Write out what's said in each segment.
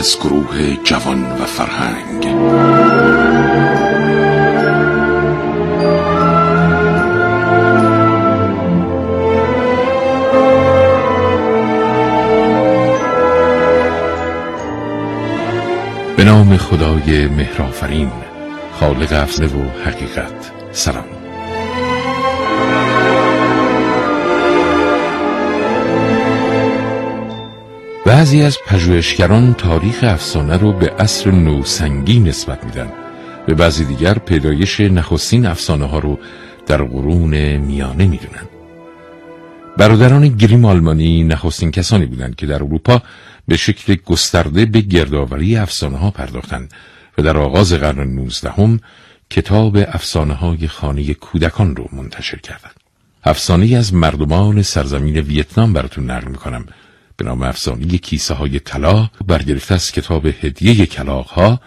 از گروه جوان و فرهنگ. به نام خدای مهرافرین خالق افزه و حقیقت. سلام. بعضی از پژوهشگران تاریخ افسانه رو به عصر نوسنگی نسبت میدن. به بعضی دیگر پیدایش نخستین افسانه ها رو در قرون میانه می‌دونن. برادران گریم آلمانی نخستین کسانی بودند که در اروپا به شکل گسترده به گردآوری افسانه ها پرداختند و در آغاز قرن نوزدهم کتاب افسانه های خانه کودکان رو منتشر کردند. افسانه از مردمان سرزمین ویتنام براتون نقل می‌کنم. به نام افسانه کیسه های طلا برگرفته از کتاب هدیه کلاغ ها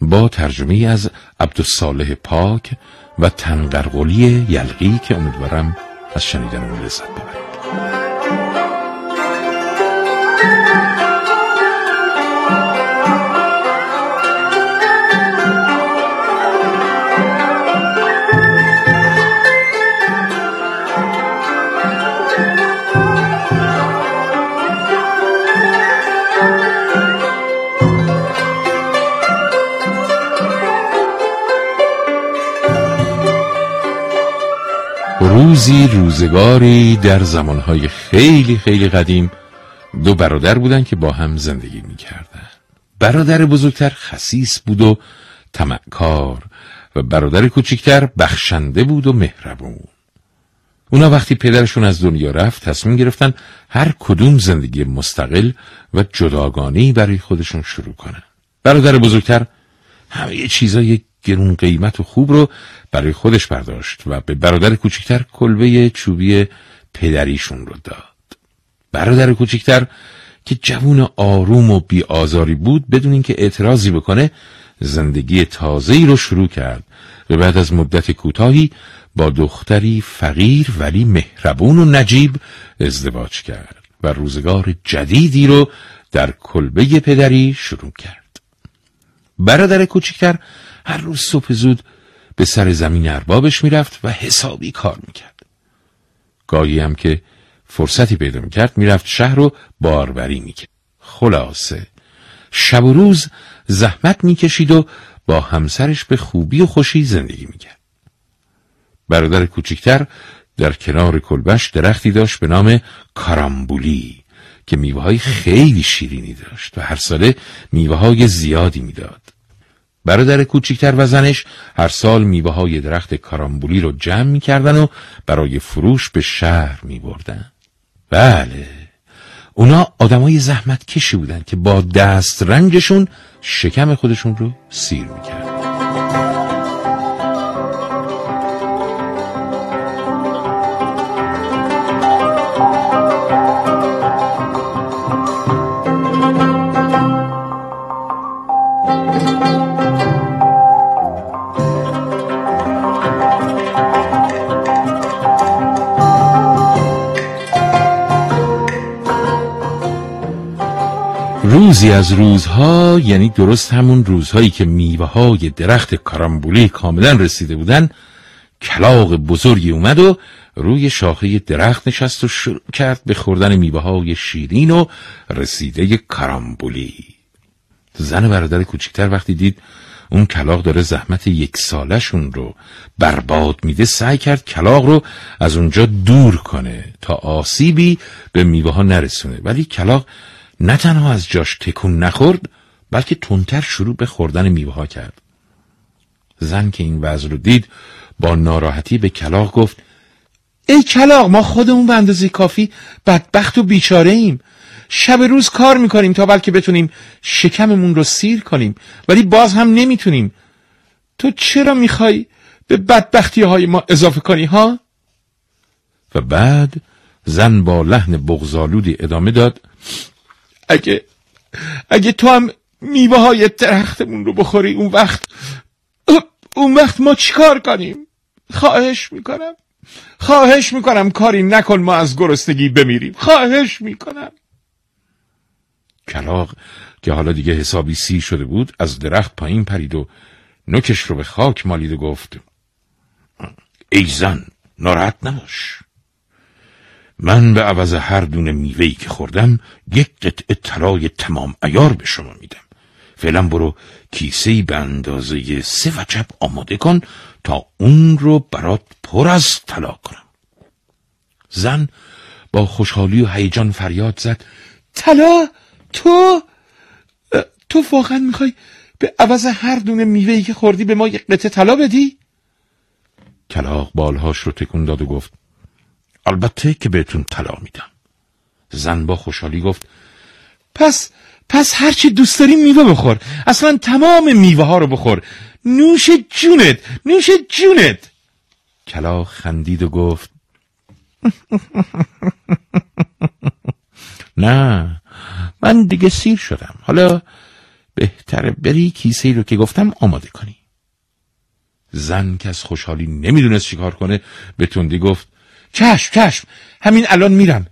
با ترجمه از عبدالصالح پاک و تنقرقلی یلقی که امیدوارم از شنیدن اون لذت ببرید. روزی روزگاری در زمانهای خیلی خیلی قدیم دو برادر بودن که با هم زندگی می‌کردن. برادر بزرگتر خسیس بود و تمکار و برادر کوچکتر بخشنده بود و مهربون. اونا وقتی پدرشون از دنیا رفت تصمیم گرفتن هر کدوم زندگی مستقل و جداگانه برای خودشون شروع کنن. برادر بزرگتر همه چیزای گرون قیمت و خوب رو برای خودش برداشت و به برادر کوچکتر کلبه چوبی پدریشون رو داد. برادر کوچکتر که جوون آروم و بی آزاری بود بدون اینکه اعتراضی بکنه زندگی تازه‌ای رو شروع کرد و بعد از مدت کوتاهی با دختری فقیر ولی مهربون و نجیب ازدواج کرد و روزگار جدیدی رو در کلبه پدری شروع کرد. برادر کوچکتر هر روز صبح زود به سر زمین اربابش می‌رفت و حسابی کار می‌کرد. گاهی هم که فرصتی پیدا می‌کرد می‌رفت شهر رو باروری می‌کرد. خلاصه شب و روز زحمت می‌کشید و با همسرش به خوبی و خوشی زندگی می‌کرد. برادر کوچکتر در کنار کلبش درختی داشت به نام کارامبولی که میوه های خیلی شیرینی داشت و هر ساله میوه های زیادی می‌داد. برادر کوچکتر و زنش هر سال میوه های درخت کارامبولی رو جمع می‌کردن و برای فروش به شهر میبردن. بله. اونا آدمای زحمت کشی بودن که با دست رنجشون شکم خودشون رو سیر می‌کردن. روزی از روزها یعنی درست همون روزهایی که میوه های درخت کارامبولی کاملا رسیده بودن کلاق بزرگی اومد و روی شاخه درخت نشست و شروع کرد به خوردن میوه های شیرین و رسیده کارامبولی. زن برادر کوچکتر وقتی دید اون کلاق داره زحمت یک سالشون رو برباد میده سعی کرد کلاق رو از اونجا دور کنه تا آسیبی به میوه ها نرسونه. ولی کلاق نه تنها از جاش تکون نخورد بلکه تونتر شروع به خوردن میوه ها کرد. زن که این وضع رو دید با ناراحتی به کلاق گفت ای کلاق ما خودمون به اندازه کافی بدبخت و بیچاره ایم شب روز کار می‌کنیم تا بلکه بتونیم شکممون رو سیر کنیم ولی باز هم نمی‌تونیم. تو چرا می‌خوای به بدبختی های ما اضافه کنی ها؟ و بعد زن با لحن بغزالودی ادامه داد اگه اگه تو هم میوه های درختمون رو بخوری اون وقت اون وقت ما چیکار کنیم؟ خواهش می‌کنم. خواهش می‌کنم کاری نکن ما از گرسنگی بمیریم. خواهش می‌کنم. کلاق که حالا دیگه حسابی سی شده بود از درخت پایین پرید و نوکش رو به خاک مالید و گفت ای زن ناراحت نباش. من به عوض هر دونه میوهی که خوردم یک قطعه طلای تمام ایار به شما میدم. فعلا برو کیسه به اندازه سه وجب آماده کن تا اون رو برات پر از طلا کنم. زن با خوشحالی و هیجان فریاد زد. طلا؟ تو؟ تو واقعا می‌خوای به عوض هر دونه میوهی که خوردی به ما یک قطعه طلا بدی؟ کلاق بالهاش رو تکون داد و گفت البته که بهتون طلا میدم. زن با خوشحالی گفت پس پس هرچی دوست داری میوه بخور. اصلا تمام میوه ها رو بخور. نوش جونت نوش جونت. کلا خندید و گفت نه من دیگه سیر شدم. حالا بهتره بری کیسه رو که گفتم آماده کنی. زن که از خوشحالی نمی‌دونست چیکار کنه به تندی گفت چشم چشم. همین الان میرم.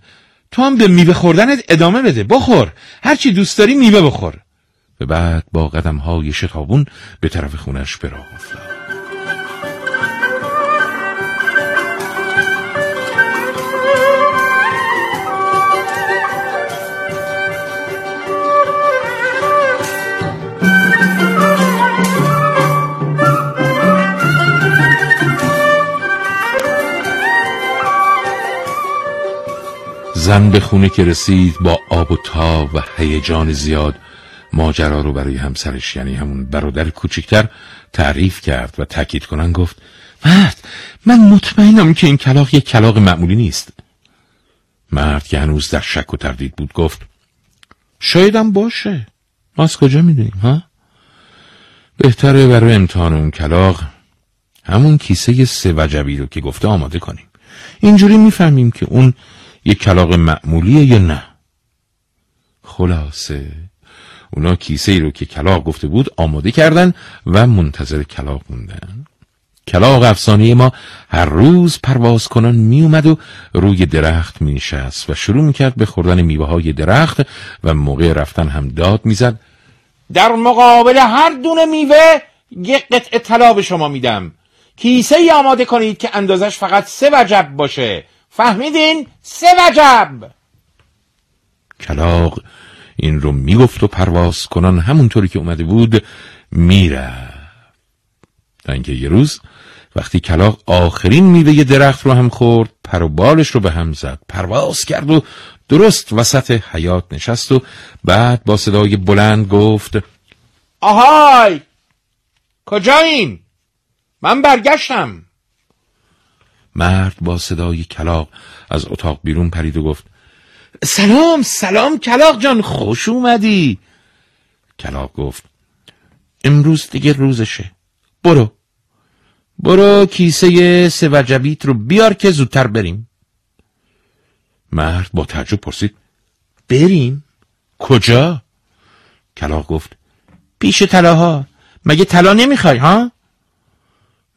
تو هم به میوه خوردنت ادامه بده بخور. هرچی دوست داری میوه بخور. و بعد با قدم های شتابون به طرف خونش به راه افتاد. زن به خونه که رسید با آب و تاب و هیجان زیاد ماجرا رو برای همسرش یعنی همون برادر کوچکتر تعریف کرد و تاکید کنن گفت مرد من مطمئنم که این کلاق یک کلاق معمولی نیست. مرد که هنوز در شک و تردید بود گفت شایدم باشه. ما از کجا می‌دونیم ها؟ بهتره برای امتحان اون کلاق همون کیسه سه وجبی رو که گفته آماده کنیم. اینجوری می‌فهمیم که اون یک کلاق معمولیه یا نه؟ خلاصه اونا کیسه ای رو که کلاق گفته بود آماده کردن و منتظر کلاق موندن. کلاق افسانه ما هر روز پرواز کنان می اومد و روی درخت می نشست و شروع می کرد به خوردن میوه های درخت و موقع رفتن هم داد می زد در مقابل هر دونه میوه یک قطعه طلا به شما میدم. کیسه ای آماده کنید که اندازش فقط سه وجب باشه. فهمیدین؟ سه وجب! کلاق این رو می‌گفت و پرواز کنان همونطوری که اومده بود میره تا اینکه یه روز وقتی کلاق آخرین میوه درخت رو هم خورد پر و بالش رو به هم زد پرواز کرد و درست وسط حیات نشست و بعد با صدای بلند گفت آهای! کجایین؟ من برگشتم. مرد با صدای کلاق از اتاق بیرون پرید و گفت سلام سلام کلاق جان خوش اومدی. کلاق گفت امروز دیگه روزشه. برو. برو کیسه سه وجبیت رو بیار که زودتر بریم. مرد با تعجب پرسید بریم؟ کجا؟ کلاق گفت پیش طلاها. مگه طلا نمی‌خوای ها؟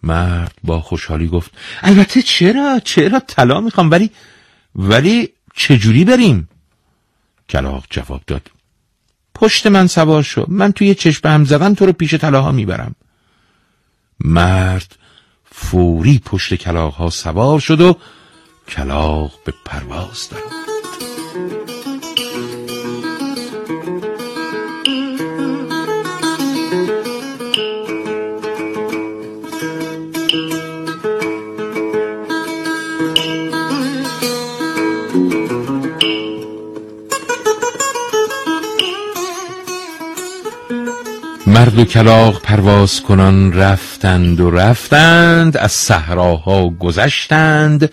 مرد با خوشحالی گفت البته چرا چرا طلا می‌خوام ولی ولی چجوری بریم؟ کلاق جواب داد پشت من سوار شو من توی چشم هم زدن تو رو پیش طلاها می‌برم. مرد فوری پشت کلاق ها سوار شد و کلاق به پرواز درآمد. مرد و کلاق پرواز کنان رفتند و رفتند از صحراها گذشتند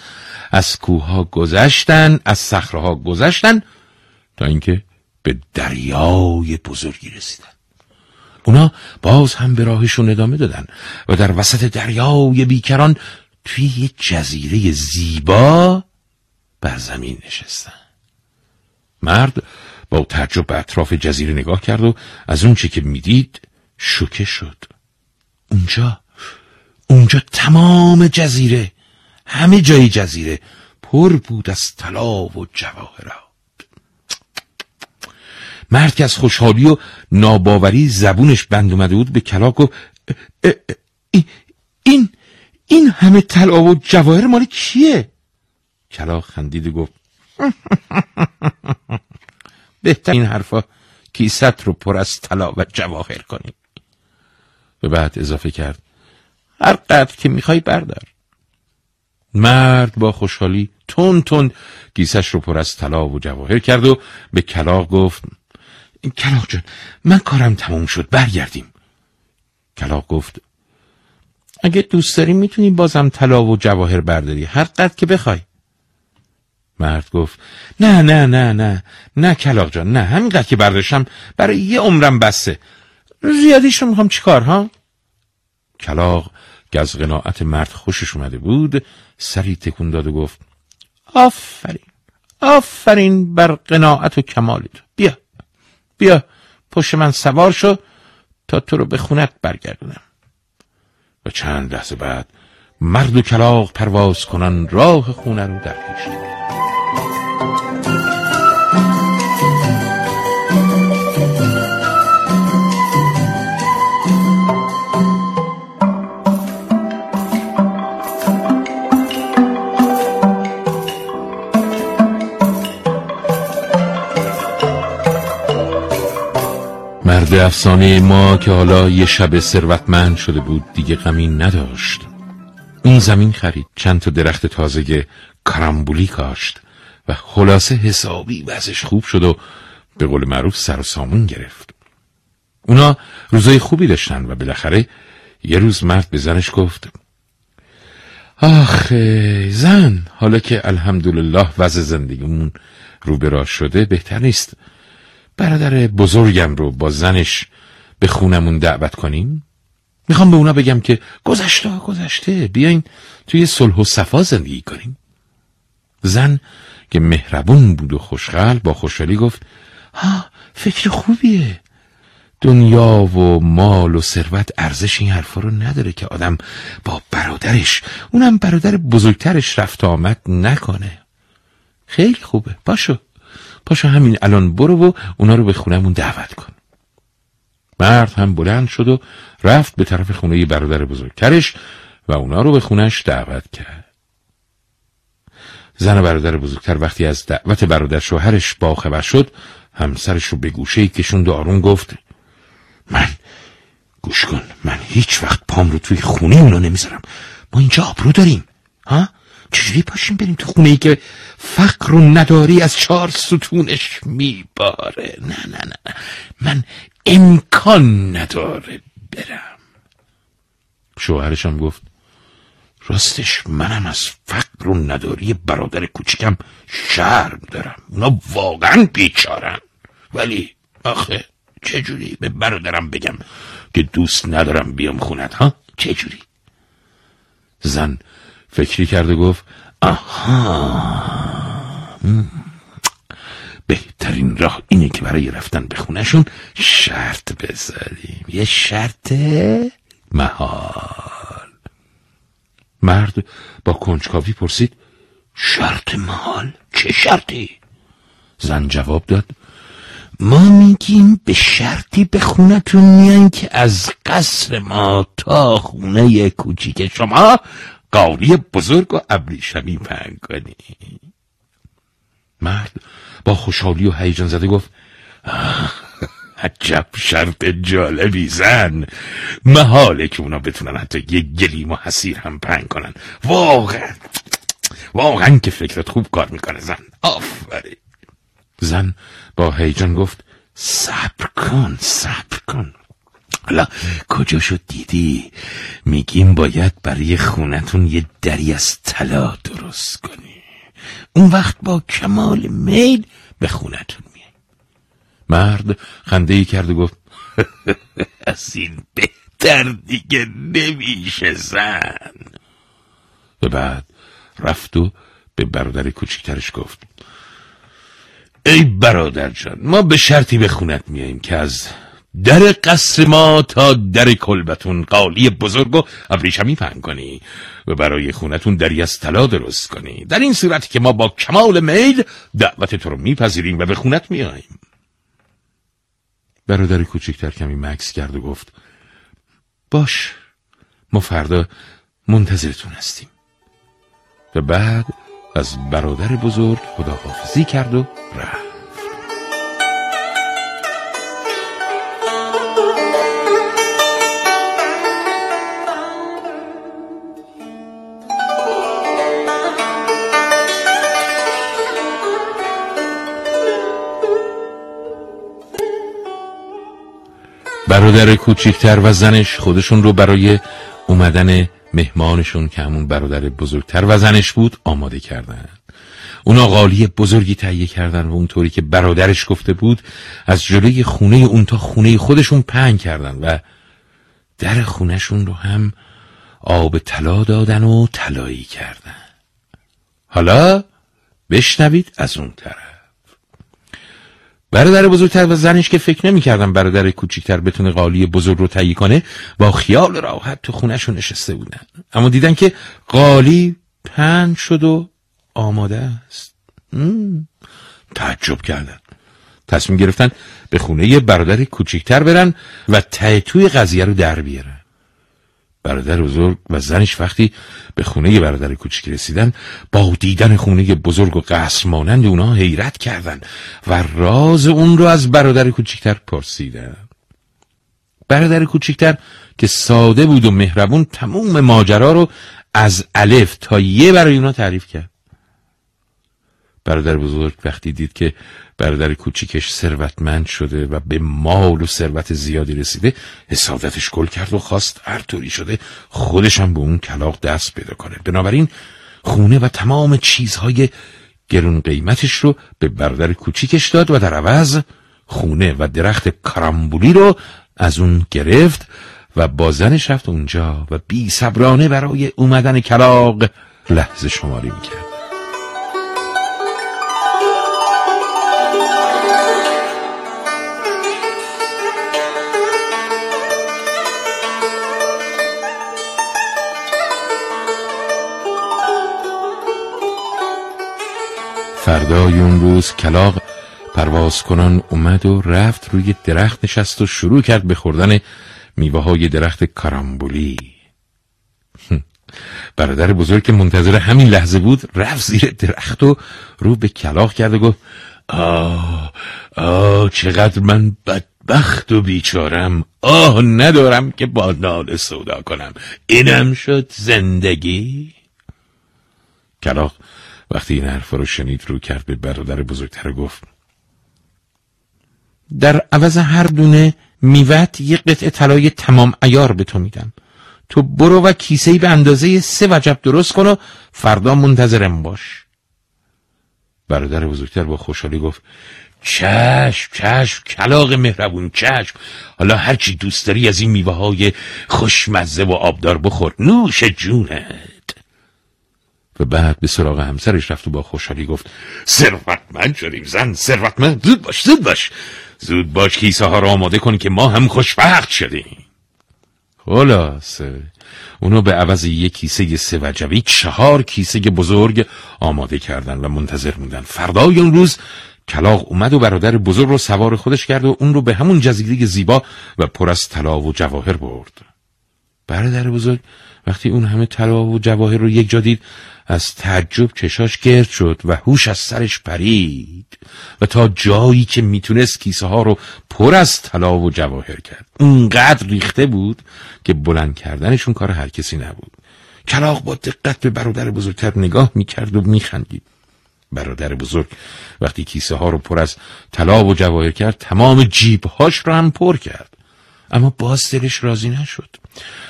از کوهها گذشتند از صخرهها گذشتند تا اینکه به دریای بزرگی رسیدن اونا باز هم به راهشون ادامه دادن و در وسط دریای بیکران توی یک جزیره زیبا بر زمین نشستن. مرد با تعجب به اطراف جزیره نگاه کرد و از اون چه که می‌دید شوکه شد. اونجا اونجا تمام جزیره همه جای جزیره پر بود از طلا و جواهرات. مرد که از خوشحالی و ناباوری زبونش بند اومده بود به کلاق و این این همه طلا و جواهر مال کیه؟ کلاق خندید و گفت بهتر این حرفا کیست رو پر از طلا و جواهر کنی به بعد اضافه کرد. هر قدر که می‌خوای بردار. مرد با خوشحالی تون تون گیسش رو پر از طلا و جواهر کرد و به کلاق گفت کلاق جان من کارم تموم شد برگردیم. کلاق گفت اگه دوست داری می‌تونی بازم طلا و جواهر برداری هر قدر که بخوای. مرد گفت نه نه نه نه نه کلاق جان نه همینقدر که برداشتم برای یه عمرم بسته زیادیش رو می‌خوام چیکار ها؟ کلاق که از قناعت مرد خوشش اومده بود سری تکون داد و گفت آفرین آفرین بر قناعت و کمال تو بیا بیا پشت من سوار شو تا تو رو به خونت برگردونم. و چند لحظه بعد مرد و کلاق پرواز کنن راه خونه رو در پیش. مرد افسانه ما که حالا یه شب ثروتمند شده بود دیگه غمی نداشت. اون زمین خرید چند تا درخت تازه کرامبولی کاشت و خلاصه حسابی وزش خوب شد و به قول معروف سر و سامون گرفت. اونا روزای خوبی داشتن و بالاخره یه روز مرد به زنش گفت آخه زن حالا که الحمدلله وضع زندگیمون رو به شده بهتر نیست. برادر بزرگم رو با زنش به خونمون دعوت کنیم؟ می‌خوام به اونا بگم که گذشته گذشته. بیاین توی صلح و صفا زندگی کنیم. زن که مهربون بود و خوشخل با خوشحالی گفت ها فکر خوبیه. دنیا و مال و ثروت ارزش این حرفا رو نداره که آدم با برادرش اونم برادر بزرگترش رفت آمد نکنه. خیلی خوبه. باشو. پاشو همین الان برو و اونا رو به خونمون دعوت کن. مرد هم بلند شد و رفت به طرف خونه برادر بزرگترش و اونا رو به خونش دعوت کرد. زن برادر بزرگتر وقتی از دعوت برادر شوهرش باخبر شد همسرش رو به گوشه کشوند و آروم گفت من گوش کن من هیچ وقت پام رو توی خونه اونا نمی‌ذارم. ما اینجا آبرو داریم ها؟ چجوری پاشیم بریم تو خونه ای که فقر و نداری از چهار ستونش میباره؟ نه نه نه من امکان نداره برم. شوهرشم گفت راستش منم از فقر و نداری برادر کوچکم شرم دارم. اونا واقعا بیچارن. ولی آخه چجوری به برادرم بگم که دوست ندارم بیام خونت ها؟ چجوری؟ زن فکری کرده گفت آها. بهترین راه اینه که برای رفتن به خونشون شرط بذاریم. یه شرط محال. مرد با کنجکاوی پرسید شرط محال؟ چه شرطی؟ زن جواب داد ما میگیم به شرطی به خونتون میان که از قصر ما تا خونه کوچیک شما قالی بزرگ و ابریشمی پهن کنی. مرد با خوشحالی و هیجان زده گفت عجب شرط جالبی زن. محاله که اونا بتونن حتی یه گلیم و حسیر هم پنگ کنن. واقعا واقعا که فکرت خوب کار می‌کنه زن. آفرین. زن با هیجان گفت صبر کن صبر کن. حالا کجا شد دیدی؟ میگیم باید برای خونتون یه دری از طلا درست کنی. اون وقت با کمال میل به خونتون میای. مرد خنده ای کرد و گفت از این بهتر دیگه نمیشه زن. و بعد رفت و به برادر کوچکترش گفت ای برادر جان ما به شرطی به خونت میاییم که از در قصر ما تا در کلبتون قالی بزرگ و ابریشمی پهن کنی و برای خونتون دری از طلا درست کنی. در این صورتی که ما با کمال میل دعوت تو رو میپذیریم و به خونت میاییم برادر کوچکتر کمی مکس کرد و گفت باش ما فردا منتظرتون هستیم. و بعد از برادر بزرگ خداحافظی کرد و رفت. برادر کوچیکتر و زنش خودشون رو برای اومدن مهمانشون که همون برادر بزرگتر و زنش بود آماده کردن. اونا قالی بزرگی تهیه کردن و اونطوری که برادرش گفته بود از جلوی خونه اون تا خونه خودشون پهن کردن و در خونهشون رو هم آب طلا دادن و طلایی کردن. حالا بشنوید از اون طرف. برادر بزرگتر و زنش که فکر نمی‌کردن برادر کوچیکتر بتونه قالی بزرگ رو تهیه کنه با خیال راحت تو خونهشون نشسته بودن. اما دیدن که قالی پن شد و آماده است. تعجب کردن. تصمیم گرفتن به خونه برادر کوچیکتر برن و ته توی قضیه رو در بیارن. برادر بزرگ و زنش وقتی به خونه برادر کوچیک رسیدن با دیدن خونه بزرگ و قصر مانند اونا حیرت کردند و راز اون رو از برادر کوچیکتر پرسیدن. برادر کوچیکتر که ساده بود و مهربون تموم ماجرا رو از الف تا یه برای اونا تعریف کرد. برادر بزرگ وقتی دید که برادر کوچیکش ثروتمند شده و به مال و ثروت زیادی رسیده حسادتش گل کرد و خواست هر طوری شده خودش هم به اون کلاق دست پیدا کنه. بنابراین خونه و تمام چیزهای گرون قیمتش رو به برادر کوچیکش داد و در عوض خونه و درخت کرامبولی رو از اون گرفت و با زنش رفت اونجا و بی برای اومدن کلاق لحظه شماری می‌کرد. فردای اون روز کلاق پرواز کنان اومد و رفت روی درخت نشست و شروع کرد به خوردن میوه های درخت کارامبولی. برادر بزرگ که منتظر همین لحظه بود رفت زیر درخت و رو به کلاق کرد و گفت آه آه چقدر من بدبخت و بیچارم. آه ندارم که با نال سودا کنم. اینم شد زندگی؟ کلاق وقتی این حرف رو شنید رو کرد به برادر بزرگتر گفت در عوض هر دونه میوت یه قطعه طلای تمام ایار به تو میدم. تو برو و کیسه به اندازه سه وجب درست کن و فردا منتظرم باش. برادر بزرگتر با خوشحالی گفت چشم چشم کلاق مهربون چشم. حالا هرچی دوست داری از این میوه های خوشمزه و آبدار بخور. نوش جونه و بعد به سراغ همسرش رفت و با خوشحالی گفت ثروتمند شدیم زن ثروتمند زود باش زود باش. زود باش کیسه ها را آماده کن که ما هم خوشبخت شدیم. خلاصه اونو به عوض یک کیسه سه وجبی چهار کیسه بزرگ آماده کردن و منتظر موندن فردای اون روز کلاق اومد و برادر بزرگ رو سوار خودش کرد و اون رو به همون جزیره زیبا و پر از طلا و جواهر برد. برادر بزرگ وقتی اون همه طلا و جواهر رو یک جا دید از تعجب چشاش گرد شد و هوش از سرش پرید و تا جایی که می‌تونست کیسه ها رو پر از طلا و جواهر کرد. اونقدر ریخته بود که بلند کردنشون کار هر کسی نبود. کلاق با دقت به برادر بزرگتر نگاه می‌کرد و میخندید. برادر بزرگ وقتی کیسه ها رو پر از طلا و جواهر کرد تمام جیبهاش رو هم پر کرد. اما باز دلش راضی نشد.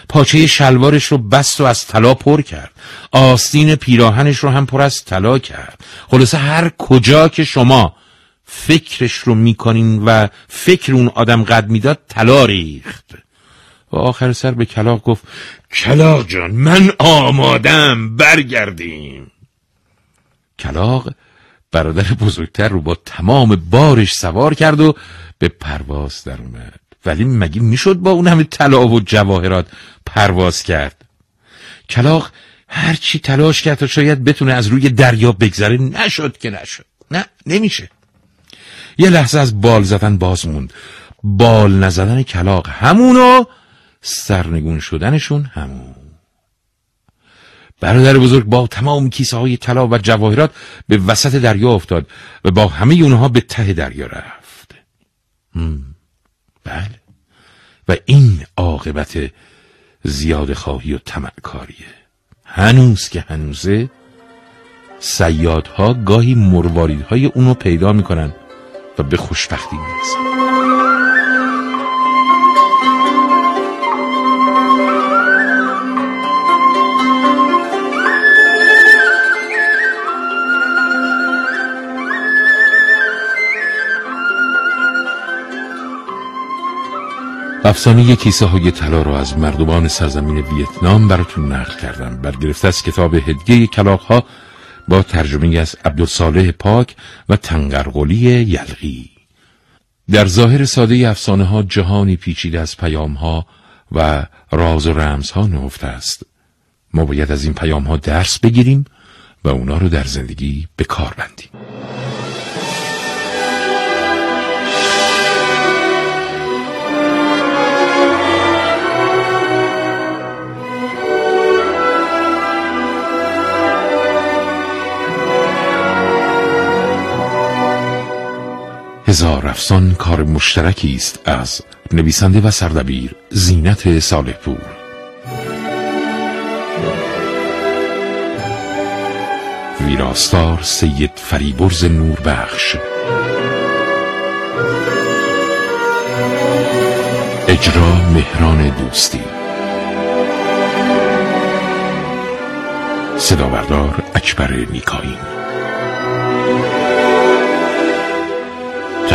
پاچه شلوارش رو بست و از طلا پر کرد. آستین پیراهنش رو هم پر از طلا کرد. خلاصه هر کجا که شما فکرش رو می‌کنین و فکر اون آدم قد می‌داد طلا ریخت. و آخر سر به کلاق گفت کلاق جان من آمادم برگردیم. کلاق برادر بزرگتر رو با تمام بارش سوار کرد و به پرواز در اومد. ولی مگه می‌شد با اون همه طلا و جواهرات پرواز کرد؟ کلاق هرچی تلاش کرد تا شاید بتونه از روی دریا بگذره نشد که نشد. نه نمیشه. یه لحظه از بال زدن باز موند. بال نزدن کلاق همونو سرنگون شدنشون همون. برادر بزرگ با تمام کیسه های طلا و جواهرات به وسط دریا افتاد و با همه اونها به ته دریا رفت. بله. و این عاقبت زیاد خواهی و تمعکاریه هنوز که هنوزه سیادها گاهی مرواریدهای اونو پیدا می‌کنن و به خوشبختی می‌رسن. افسانه کیسه های طلا را از مردمان سرزمین ویتنام براتون نقل کردم. برگرفته از کتاب هدیه کلاق ها با ترجمه از عبدالصالح پاک و تنگرقلی یلغی. در ظاهر ساده افسانه ها جهانی پیچیده از پیام ها و راز و رمز ها نهفته است. ما باید از این پیام ها درس بگیریم و اونا رو در زندگی به کار بندیم. هزار افسان کار مشترکی است از نویسنده و سردبیر زینت صالح پور ویراستار سید فریبرز نوربخش. اجرا مهران دوستی. صدا بردار اکبر میکایین